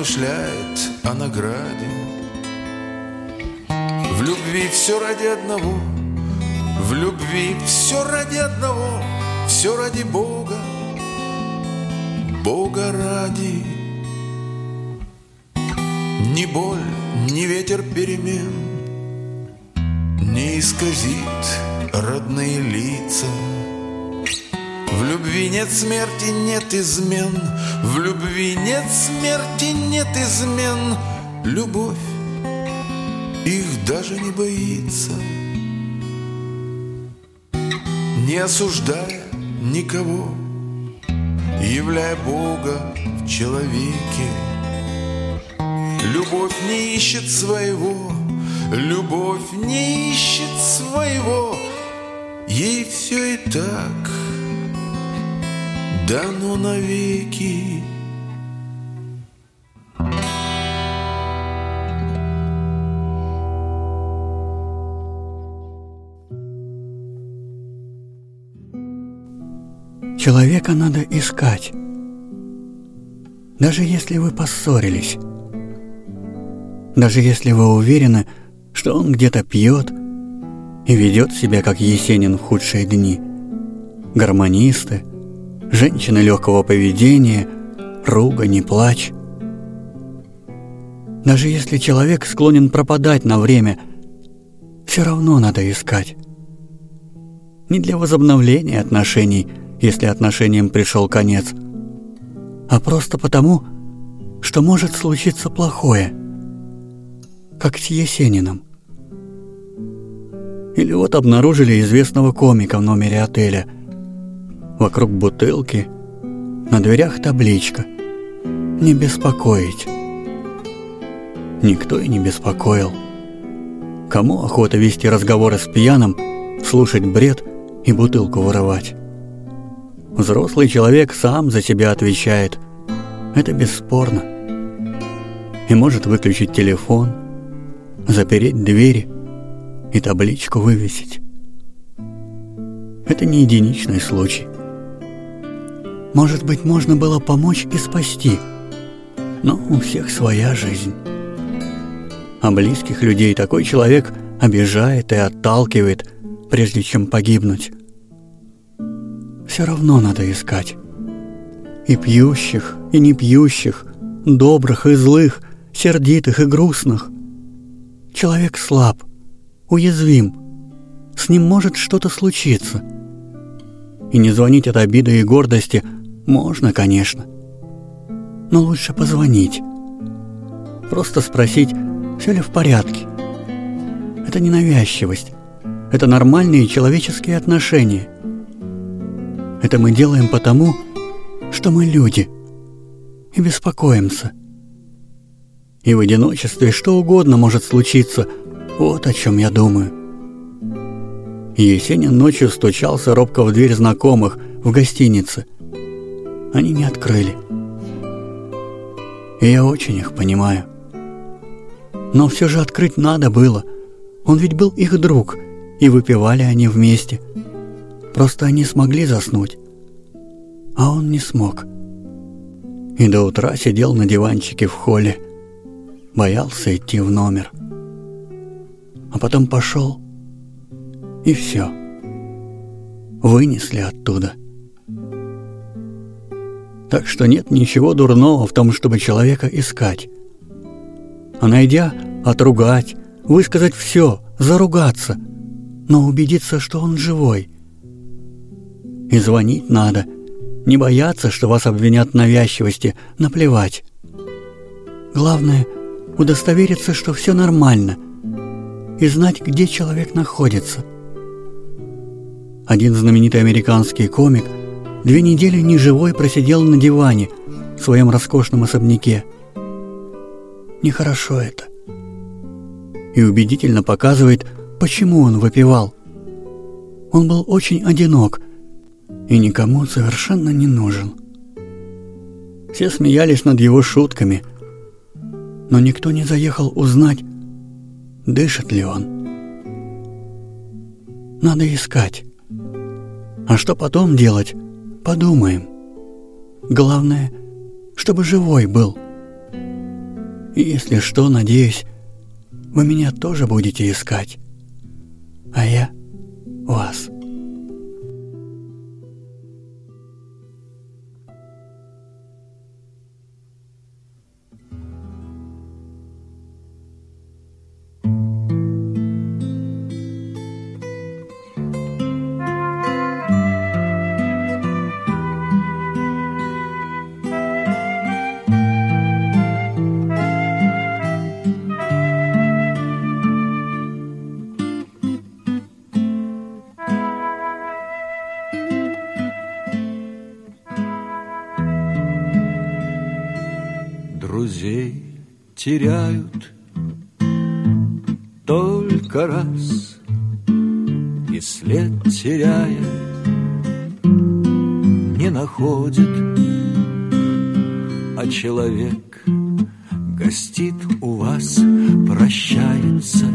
Не помышляет о награде. В любви все ради одного, В любви все ради одного, Все ради Бога, Бога ради. Ни боль, ни ветер перемен Не исказит родные лица — в любви нет смерти, нет измен. В любви нет смерти, нет измен. Любовь их даже не боится. Не осуждая никого Являя Бога в человеке. Любовь не ищет своего Любовь не ищет своего. Ей все и так дано навеки. Человека надо искать, даже если вы поссорились, даже если вы уверены, что он где-то пьет и ведет себя как Есенин в худшие дни. Гармонисты, женщины легкого поведения, ругань и плач. Даже если человек склонен пропадать на время, все равно надо искать. Не для возобновления отношений, если отношениям пришел конец, а просто потому, что может случиться плохое, как с Есениным. Или вот обнаружили известного комика в номере отеля – Вокруг бутылки, на дверях табличка «Не беспокоить». Никто и не беспокоил. Кому охота вести разговоры с пьяным, слушать бред и бутылку вырывать? Взрослый человек сам за себя отвечает. Это бесспорно. И может выключить телефон, запереть двери и табличку вывесить. Это не единичный случай. Может быть, можно было помочь и спасти. Но у всех своя жизнь. А близких людей такой человек обижает и отталкивает, прежде чем погибнуть. Все равно надо искать. И пьющих, и не пьющих, добрых и злых, сердитых и грустных. Человек слаб, уязвим. С ним может что-то случиться. И не звонить от обиды и гордости – можно, конечно. Но лучше позвонить. Просто спросить, все ли в порядке. Это не навязчивость. Это нормальные человеческие отношения. Это мы делаем потому, что мы люди. И беспокоимся. И в одиночестве что угодно может случиться. Вот о чем я думаю. Есенин ночью стучался робко в дверь знакомых в гостинице – они не открыли. И я очень их понимаю. Но все же открыть надо было. Он ведь был их друг, и выпивали они вместе. Просто они смогли заснуть, а он не смог. И до утра сидел на диванчике в холле, боялся идти в номер. А потом пошел, и все. Вынесли оттуда. Так что нет ничего дурного в том, чтобы человека искать. А найдя, отругать, высказать все, заругаться, но убедиться, что он живой. И звонить надо, не бояться, что вас обвинят в навязчивости, наплевать. Главное – удостовериться, что все нормально, и знать, где человек находится. Один знаменитый американский комик – Две недели неживой просидел на диване в своем роскошном особняке. Нехорошо это. И убедительно показывает, почему он выпивал. Он был очень одинок и никому совершенно не нужен. Все смеялись над его шутками, но никто не заехал узнать, дышит ли он. Надо искать. А что потом делать, подумаем. Главное, чтобы живой был. И если что, надеюсь, вы меня тоже будете искать, а я вас. Теряют только раз И след теряя не находит. А человек гостит у вас, прощается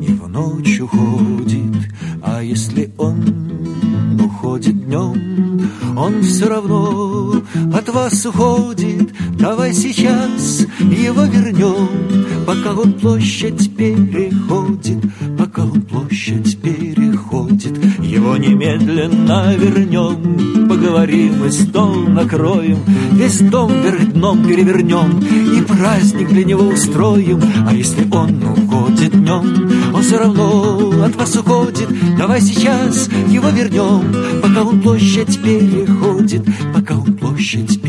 И в ночь уходит. А если он уходит днем, он все равно от вас уходит Давай сейчас его вернем, пока он площадь переходит, пока он площадь переходит. Его немедленно вернем, поговорим и стол накроем, весь дом вверх дном перевернем и праздник для него устроим. А если он уходит днем, он все равно от вас уходит. Давай сейчас его вернем, пока он площадь переходит, пока он площадь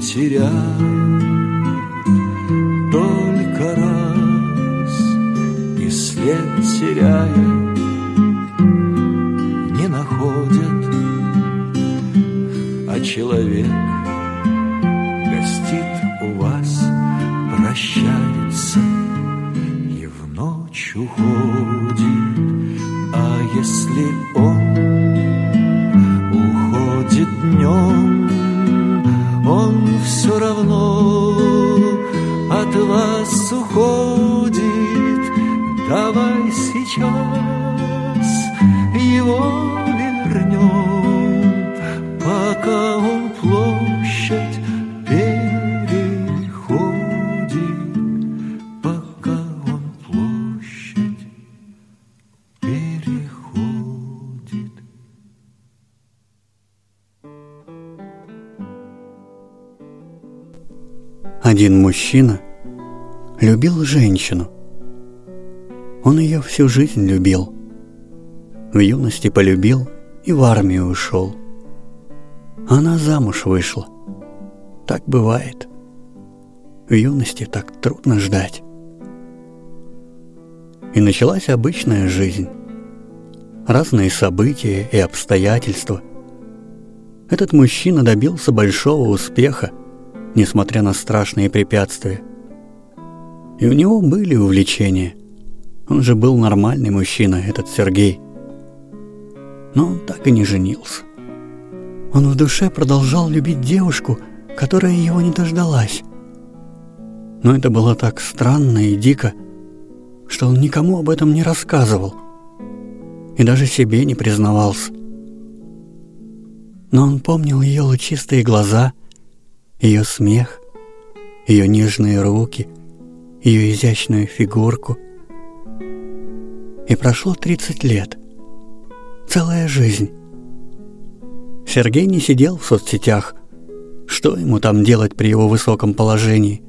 теряют только раз И след теряя не находят А человек Один мужчина любил женщину. Он ее всю жизнь любил. В юности полюбил и в армию ушел. Она замуж вышла. Так бывает. В юности так трудно ждать. И началась обычная жизнь. Разные события и обстоятельства. Этот мужчина добился большого успеха – несмотря на страшные препятствия. И у него были увлечения. Он же был нормальный мужчина, этот Сергей. Но он так и не женился. Он в душе продолжал любить девушку, которая его не дождалась. Но это было так странно и дико, что он никому об этом не рассказывал и даже себе не признавался. Но он помнил ее лучистые глаза – ее смех, ее нежные руки, ее изящную фигурку. И прошло 30 лет. Целая жизнь. Сергей не сидел в соцсетях. Что ему там делать при его высоком положении?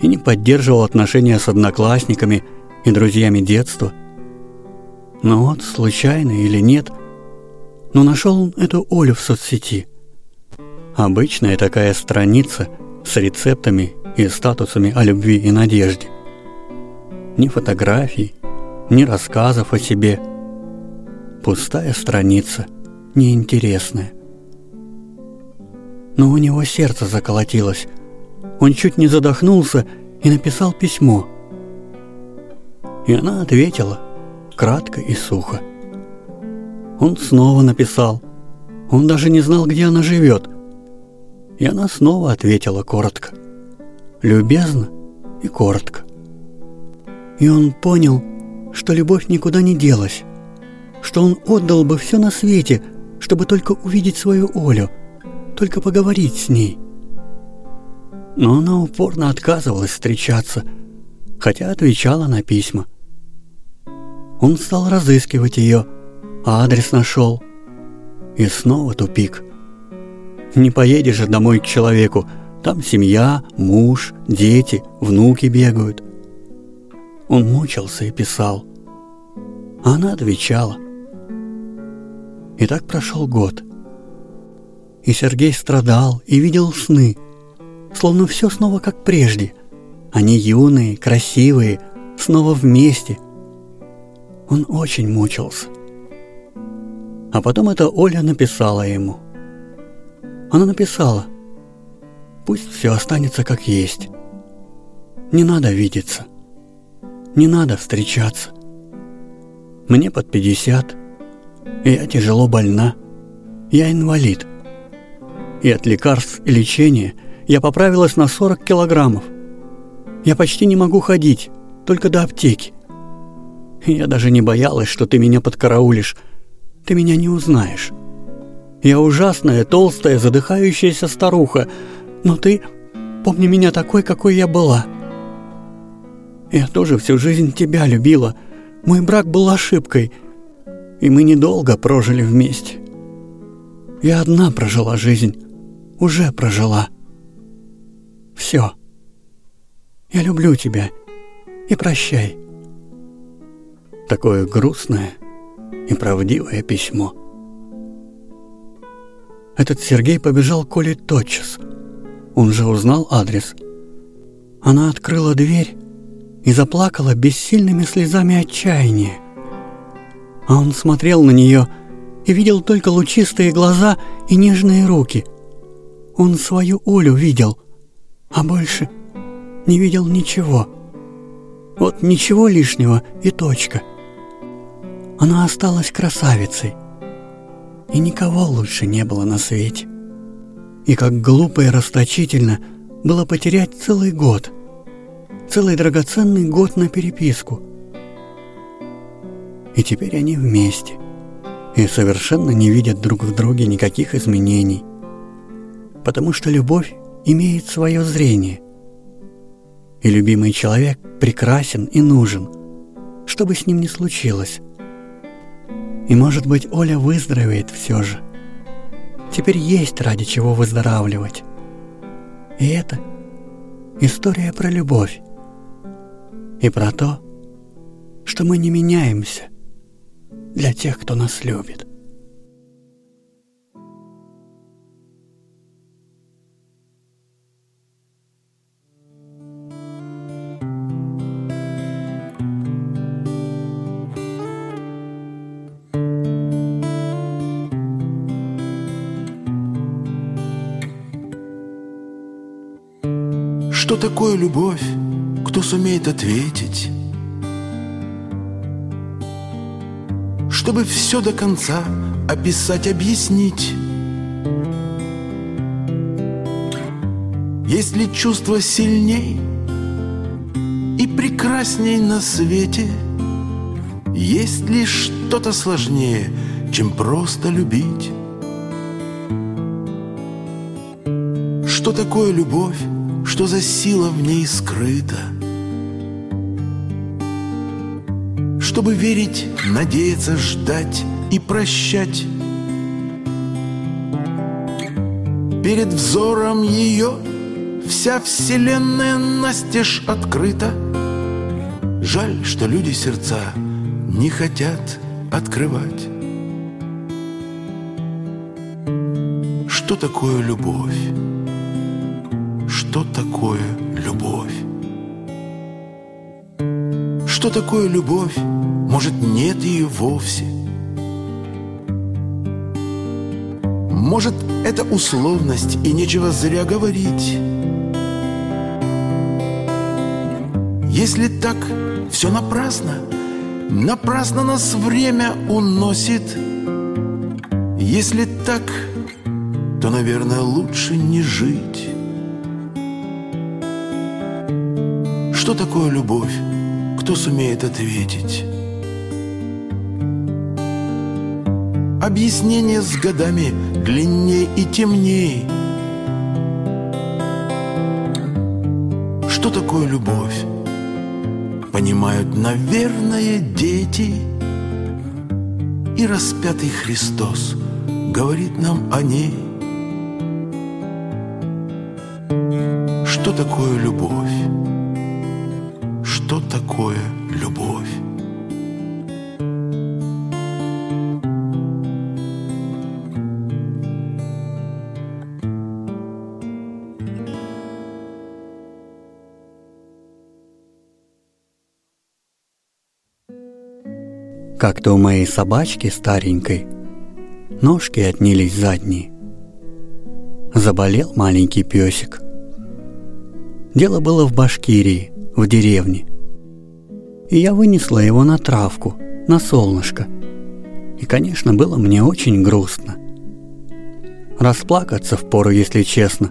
И не поддерживал отношения с одноклассниками и друзьями детства. Но вот, случайно или нет, но нашел он эту Олю в соцсети – Обычная такая страница с рецептами и статусами о любви и надежде. Ни фотографий, ни рассказов о себе. Пустая страница, неинтересная. Но у него сердце заколотилось. Он чуть не задохнулся и написал письмо. И она ответила, кратко и сухо. Он снова написал. Он даже не знал, где она живет, и она снова ответила коротко, любезно и коротко. И он понял, что любовь никуда не делась, что он отдал бы все на свете, чтобы только увидеть свою Олю, только поговорить с ней. Но она упорно отказывалась встречаться, хотя отвечала на письма. Он стал разыскивать ее, а адрес нашел. И снова тупик. Не поедешь же домой к человеку, там семья, муж, дети, внуки бегают. Он мучился и писал. А она отвечала. И так прошел год. И Сергей страдал и видел сны, словно все снова как прежде. Они юные, красивые, снова вместе. Он очень мучился. А потом это Оля написала ему. Она написала, пусть все останется как есть. Не надо видеться. Не надо встречаться. Мне под 50. Я тяжело больна. Я инвалид. И от лекарств и лечения я поправилась на 40 килограммов. Я почти не могу ходить, только до аптеки. Я даже не боялась, что ты меня подкараулишь. Ты меня не узнаешь. Я ужасная, толстая, задыхающаяся старуха, но ты помни меня такой, какой я была. Я тоже всю жизнь тебя любила. Мой брак был ошибкой, и мы недолго прожили вместе. Я одна прожила жизнь, уже прожила. Все. Я люблю тебя и прощай. Такое грустное и правдивое письмо. Этот Сергей побежал к Коле тотчас. Он же узнал адрес. Она открыла дверь и заплакала бессильными слезами отчаяния. А он смотрел на нее и видел только лучистые глаза и нежные руки. Он свою Олю видел, а больше не видел ничего. Вот ничего лишнего и точка. Она осталась красавицей, и никого лучше не было на свете. И как глупо и расточительно было потерять целый год, целый драгоценный год на переписку. И теперь они вместе, и совершенно не видят друг в друге никаких изменений, потому что любовь имеет свое зрение, и любимый человек прекрасен и нужен, что бы с ним ни случилось. И, может быть, Оля выздоровеет все же. Теперь есть ради чего выздоравливать. И это история про любовь. И про то, что мы не меняемся для тех, кто нас любит. Что такое любовь? Кто сумеет ответить? Чтобы все до конца описать, объяснить. Есть ли чувство сильней и прекрасней на свете? Есть ли что-то сложнее, чем просто любить? Что такое любовь? Что за сила в ней скрыта? Чтобы верить, надеяться, ждать и прощать Перед взором ее вся вселенная настежь открыта Жаль, что люди сердца не хотят открывать Что такое любовь? Что такое любовь. Что такое любовь? Может, нет ее вовсе? Может, это условность, и нечего зря говорить. Если так, все напрасно. Напрасно нас время уносит. Если так, то, наверное, лучше не жить. Что такое любовь? Кто сумеет ответить? Объяснение с годами длиннее и темней. Что такое любовь? Понимают, наверное, дети. И распятый Христос говорит нам о ней. Что такое любовь? Такое любовь? Как-то у моей собачки старенькой ножки отнялись задние. Заболел маленький песик. Дело было в Башкирии, в деревне. И я вынесла его на травку, на солнышко. И, конечно, было мне очень грустно. Расплакаться в пору, если честно.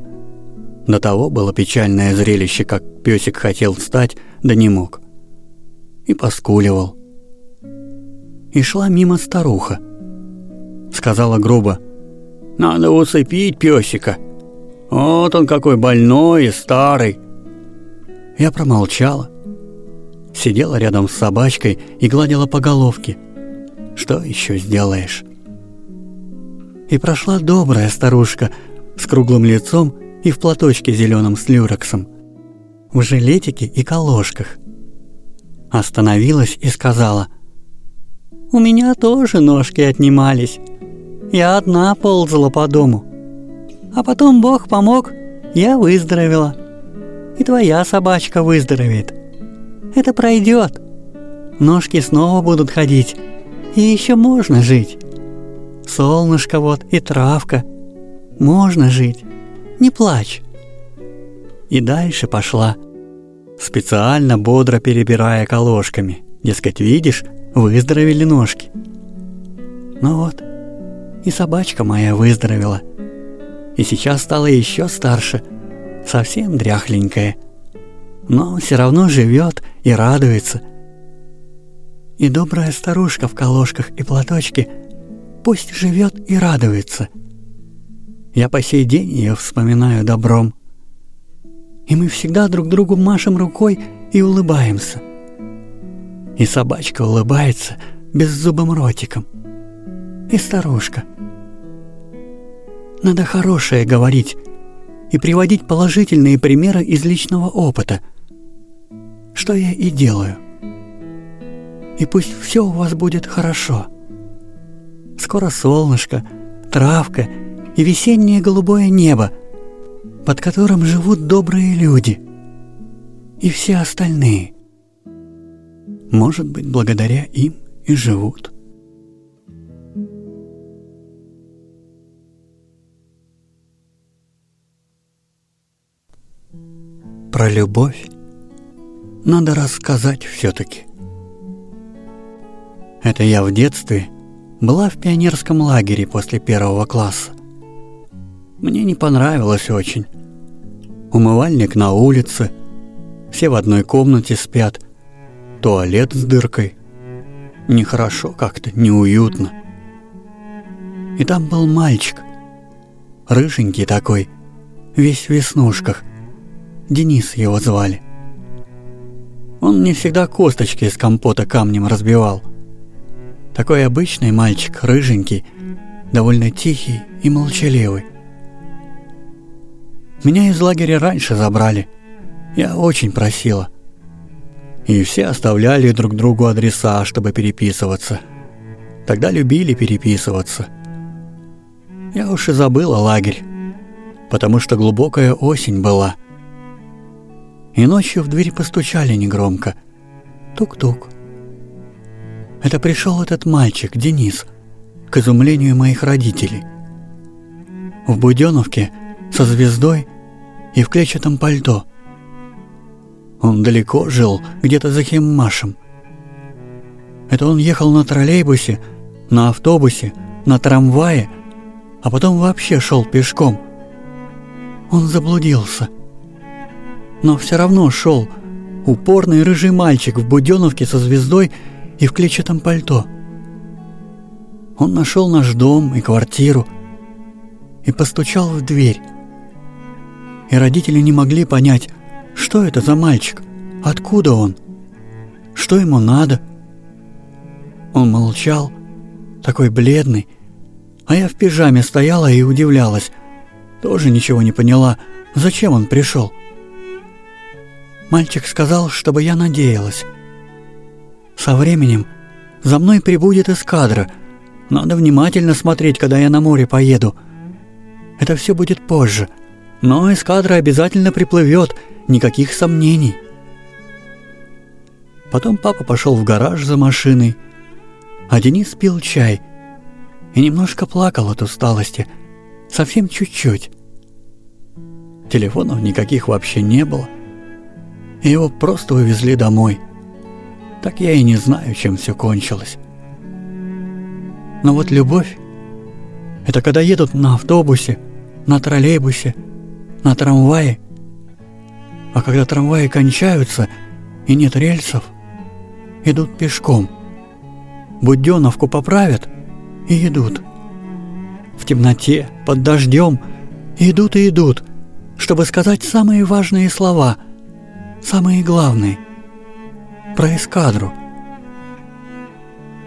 До того было печальное зрелище, как песик хотел встать, да не мог. И поскуливал. И шла мимо старуха. Сказала грубо, «Надо усыпить песика. Вот он какой больной и старый». Я промолчала. Сидела рядом с собачкой и гладила по головке. Что еще сделаешь? И прошла добрая старушка с круглым лицом и в платочке зеленом с люрексом, в жилетике и колошках. Остановилась и сказала, «У меня тоже ножки отнимались. Я одна ползала по дому. А потом Бог помог, я выздоровела» и твоя собачка выздоровеет. Это пройдет. Ножки снова будут ходить, и еще можно жить. Солнышко вот и травка. Можно жить. Не плачь. И дальше пошла, специально бодро перебирая колошками. Дескать, видишь, выздоровели ножки. Ну вот, и собачка моя выздоровела. И сейчас стала еще старше – совсем дряхленькая, но все равно живет и радуется. И добрая старушка в колошках и платочке пусть живет и радуется. Я по сей день ее вспоминаю добром. И мы всегда друг другу машем рукой и улыбаемся. И собачка улыбается беззубым ротиком. И старушка. Надо хорошее говорить, и приводить положительные примеры из личного опыта, что я и делаю. И пусть все у вас будет хорошо. Скоро солнышко, травка и весеннее голубое небо, под которым живут добрые люди и все остальные. Может быть, благодаря им и живут. Про любовь надо рассказать все-таки. Это я в детстве была в пионерском лагере после первого класса. Мне не понравилось очень. Умывальник на улице, все в одной комнате спят, туалет с дыркой. Нехорошо как-то, неуютно. И там был мальчик, рыженький такой, весь в веснушках – Денис его звали. Он мне всегда косточки из компота камнем разбивал. Такой обычный мальчик, рыженький, довольно тихий и молчаливый. Меня из лагеря раньше забрали. Я очень просила. И все оставляли друг другу адреса, чтобы переписываться. Тогда любили переписываться. Я уж и забыла лагерь, потому что глубокая осень была – и ночью в дверь постучали негромко. Тук-тук. Это пришел этот мальчик, Денис, к изумлению моих родителей. В Буденовке со звездой и в клетчатом пальто. Он далеко жил, где-то за Химмашем. Это он ехал на троллейбусе, на автобусе, на трамвае, а потом вообще шел пешком. Он заблудился – но все равно шел, упорный рыжий мальчик в буденовке со звездой и в клетчатом пальто. Он нашел наш дом и квартиру и постучал в дверь. И родители не могли понять, что это за мальчик, откуда он, что ему надо. Он молчал, такой бледный, а я в пижаме стояла и удивлялась, тоже ничего не поняла, зачем он пришел. Мальчик сказал, чтобы я надеялась. Со временем за мной прибудет эскадра. Надо внимательно смотреть, когда я на море поеду. Это все будет позже. Но эскадра обязательно приплывет, никаких сомнений. Потом папа пошел в гараж за машиной, а Денис пил чай и немножко плакал от усталости, совсем чуть-чуть. Телефонов никаких вообще не было и его просто увезли домой. Так я и не знаю, чем все кончилось. Но вот любовь — это когда едут на автобусе, на троллейбусе, на трамвае. А когда трамваи кончаются и нет рельсов, идут пешком. Буденовку поправят и идут. В темноте, под дождем, идут и идут, чтобы сказать самые важные слова — самые главные. Про эскадру.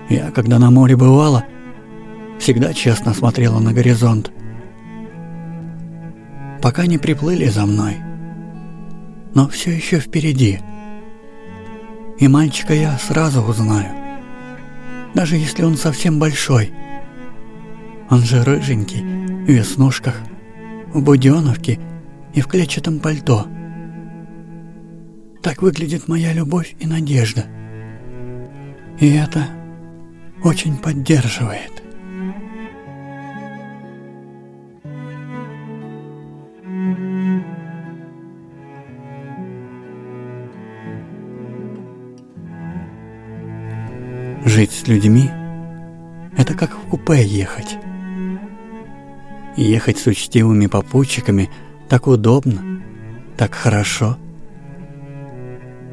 Я, когда на море бывала, всегда честно смотрела на горизонт. Пока не приплыли за мной. Но все еще впереди. И мальчика я сразу узнаю. Даже если он совсем большой. Он же рыженький, в веснушках, в буденовке и в клетчатом пальто. Так выглядит моя любовь и надежда. И это очень поддерживает. Жить с людьми – это как в купе ехать. Ехать с учтивыми попутчиками так удобно, так хорошо –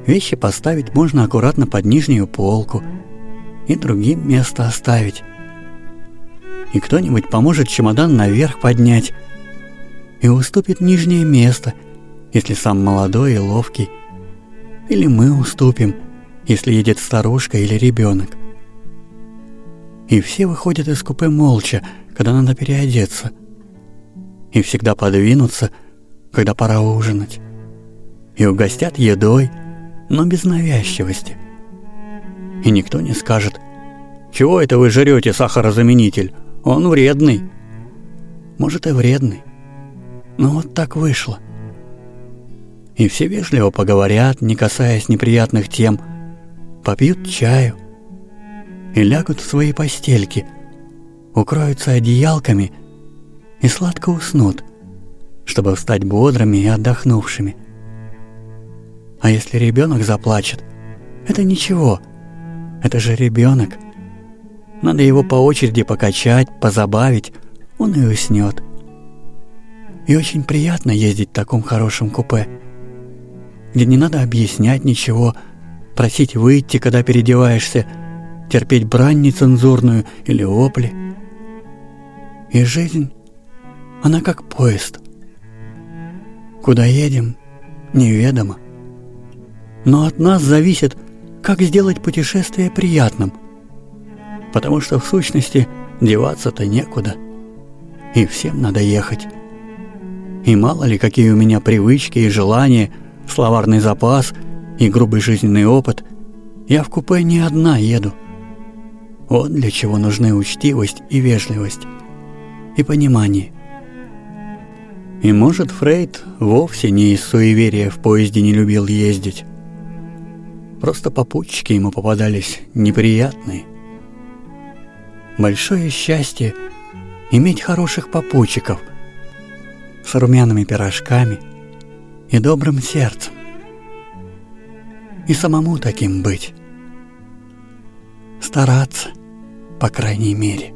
Вещи поставить можно аккуратно под нижнюю полку и другим место оставить. И кто-нибудь поможет чемодан наверх поднять и уступит нижнее место, если сам молодой и ловкий. Или мы уступим, если едет старушка или ребенок. И все выходят из купе молча, когда надо переодеться. И всегда подвинутся, когда пора ужинать. И угостят едой – но без навязчивости. И никто не скажет, «Чего это вы жрете сахарозаменитель? Он вредный». Может и вредный, но вот так вышло. И все вежливо поговорят, не касаясь неприятных тем, попьют чаю и лягут в свои постельки, укроются одеялками и сладко уснут, чтобы встать бодрыми и отдохнувшими. А если ребенок заплачет, это ничего. Это же ребенок. Надо его по очереди покачать, позабавить, он и уснет. И очень приятно ездить в таком хорошем купе, где не надо объяснять ничего, просить выйти, когда переодеваешься, терпеть брань нецензурную или опли. И жизнь, она как поезд. Куда едем, неведомо. Но от нас зависит, как сделать путешествие приятным. Потому что в сущности деваться-то некуда. И всем надо ехать. И мало ли, какие у меня привычки и желания, словарный запас и грубый жизненный опыт, я в купе не одна еду. Вот для чего нужны учтивость и вежливость, и понимание. И может Фрейд вовсе не из суеверия в поезде не любил ездить. Просто попутчики ему попадались неприятные. Большое счастье иметь хороших попутчиков с румяными пирожками и добрым сердцем. И самому таким быть. Стараться, по крайней мере.